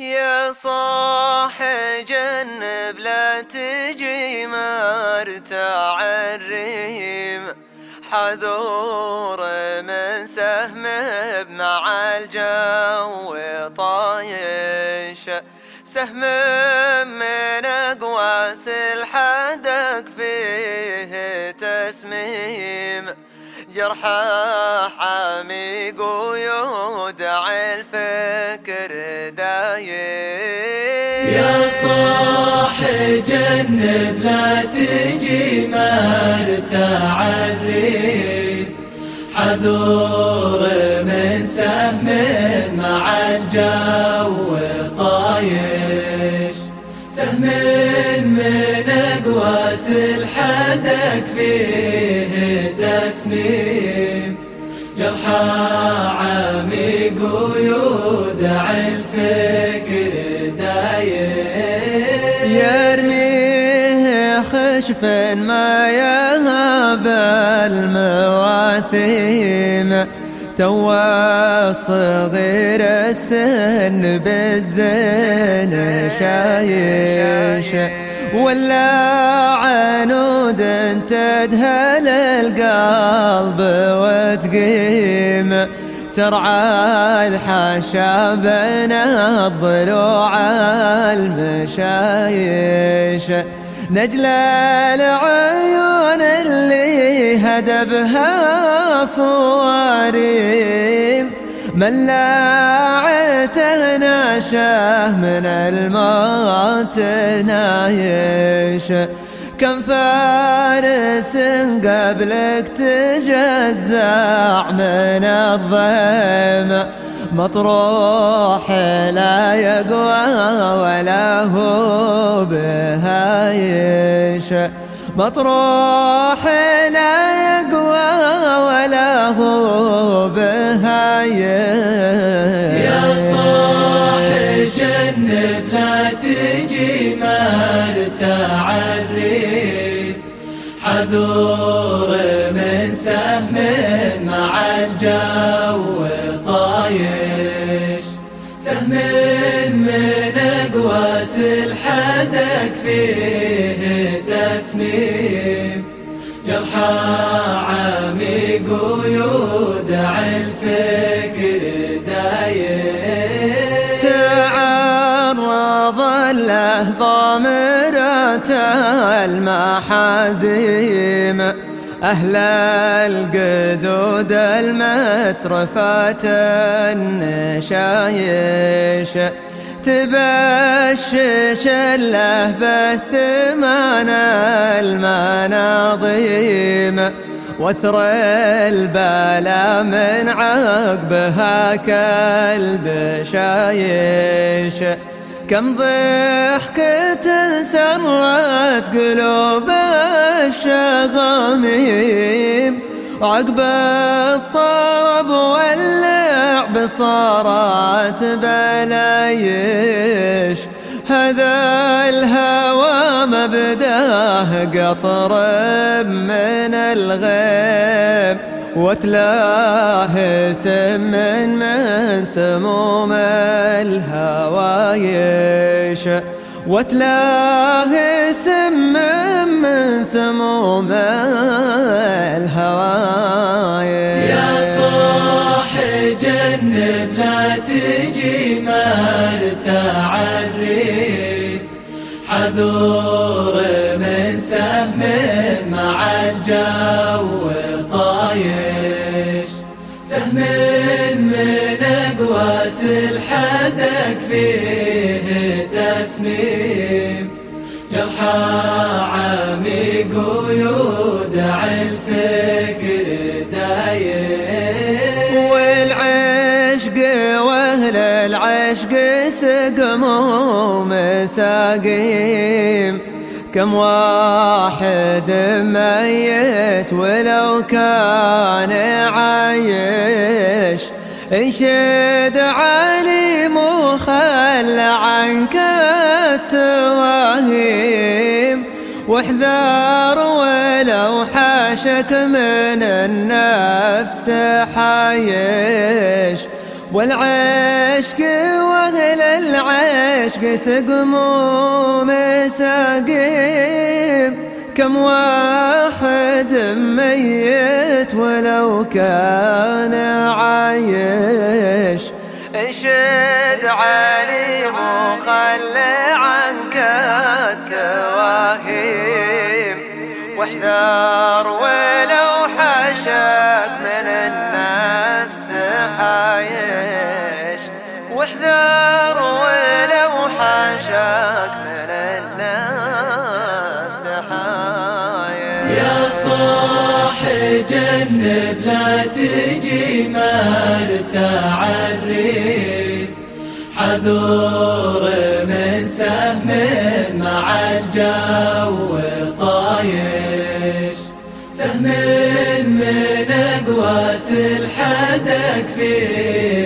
يا صاح جنب لا تجي مرتاع الريم حذور من سهم مع الجو طايش سهم من أقواس الحدق فيه تسميم. جرحه حامي قيود الفكر دايم. يا صاح جنب لا تجي مرتاع الريم حذور من سهم مع الجو طايش سهم من أقواس الحدق فيه تسميم. جرحى عميق ويودع الفكر دايم. يرميه خشف ما يهاب المواثيم. تو الصغير السن بالزين شايش. ولا عنود تدهل القلب وتقيم. ترعى الحاشا بين الضلوع المشايش. نجل العيون اللي هدبها صواريم. ملاعته ناشه من الموت نايش. كم فارس قبلك تجزع من الضيم مطروح لا يقوى ولا هو بهايش مطروح لا يقوى ولا هو بهايش يا صاح جنب لا تجي مرتاع الريم حذور من سهم مع الجو. طايش سهم من أقواس الحدق فيه تسميم. جرحى عميق ويودع الفكر دايم. تعرض له ضامرة المحازيم. أهل القدود المترفات النشايش. تبشش له بالثمان المناظيم. وثر البلا من عقبها كلب شايش. كم ضحكة سرت قلوب الشغاميم. عقب الطرب واللعب صارت بلايش. هذا الهوى مبداه قطر من الغيب. وتلاه سم من سموم الهوايش وتلاه سم من سموم حذور من سهم مع الجو طايش. سهم من أقواس الحدق فيه تسميم. جرحى عميق ويودع العشق سقموا مساقيم كم واحد ميت ولو كان عايش. انشد علي مخل عنك التواهيم. واحذر ولو حاشك من النفس حايش. والعشق واهل العشق سقموا مساقيم كم واحد ميت ولو كان عايش. انشد علي وخل عنك التواهيم. واحذر يا صاح جنب لا تجي مرتاع الريب حذور من سهم مع الجو طايش. سهم من اقواس الحدك فيه.